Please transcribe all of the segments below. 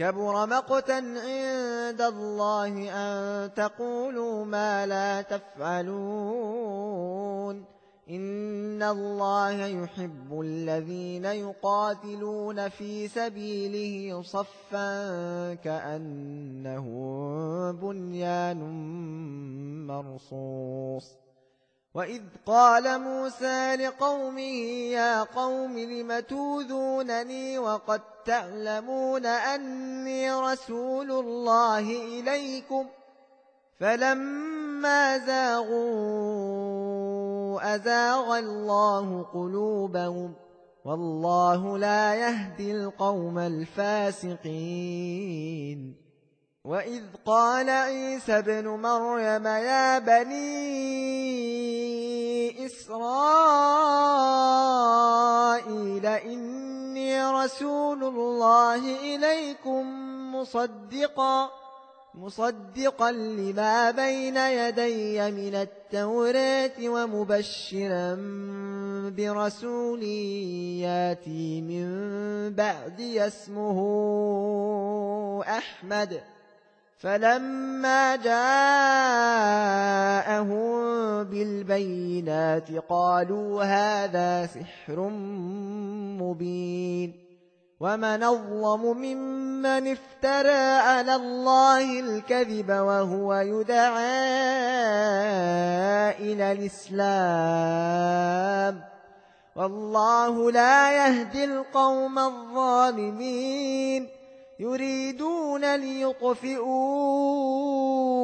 كبر مقتا عند الله أن تقولوا ما لا تفعلون. إن الله يحب الذين يقاتلون في سبيله صفا كأنه بنيان مرصوص. وإذ قال موسى لقومه يا قوم لم توذونني وقد تعلمون أني رسول الله إليكم فلما زاغوا أزاغ الله قلوبهم والله لا يهدي القوم الفاسقين وإذ قال عيسى ابن مريم يا بني إسرائيل إني رسول الله إليكم مصدقا مصدقا لما بين يدي من التوراة ومبشرا برسول ياتي من بعد اسمه أحمد. فلما جاءهم بالبينات قالوا هذا سحر مبين ومن أظلم ممن افترى على الله الكذب وهو يدعى إلى الإسلام والله لا يهدي القوم الظالمين يريدون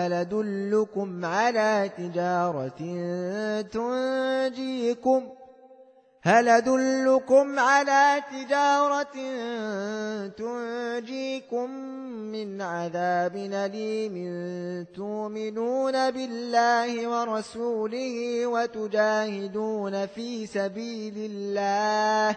هل أدلكم على تجارة تنجيكم هل أدلكم على تجارة تنجيكم من عذاب أليم تؤمنون بالله ورسوله وتجاهدون في سبيل الله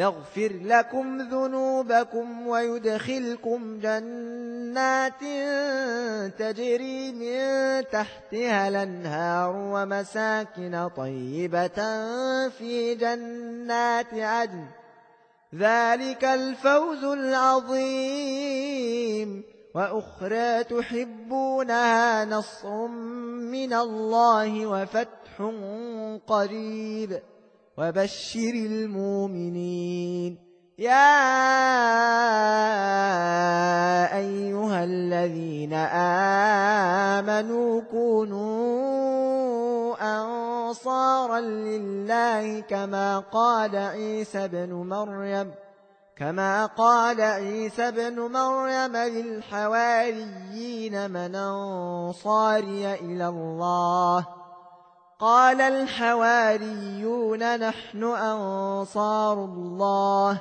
يغفر لكم ذنوبكم ويدخلكم جنات تجري من تحتها الأنهار ومساكن طيبة في جنات عدن. ذلك الفوز العظيم. وأخرى تحبونها نصر من الله وفتح قريب. وبشر المؤمنين. يا أيها الذين آمنوا كونوا أنصارا لله كما قال عيسى بن مريم كما قال عيسى بن مريم للحواريين من أنصاري إلى الله. قال الحواريون نحن أنصار الله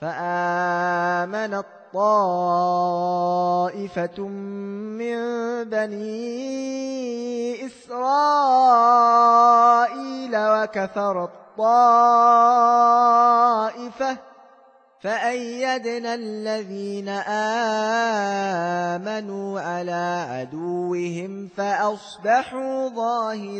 فآمنت طائفة من بني إسرائيل وكفرت طائفة فأيدنا الذين آمنوا على عدوهم فأصبحوا ظاهرين.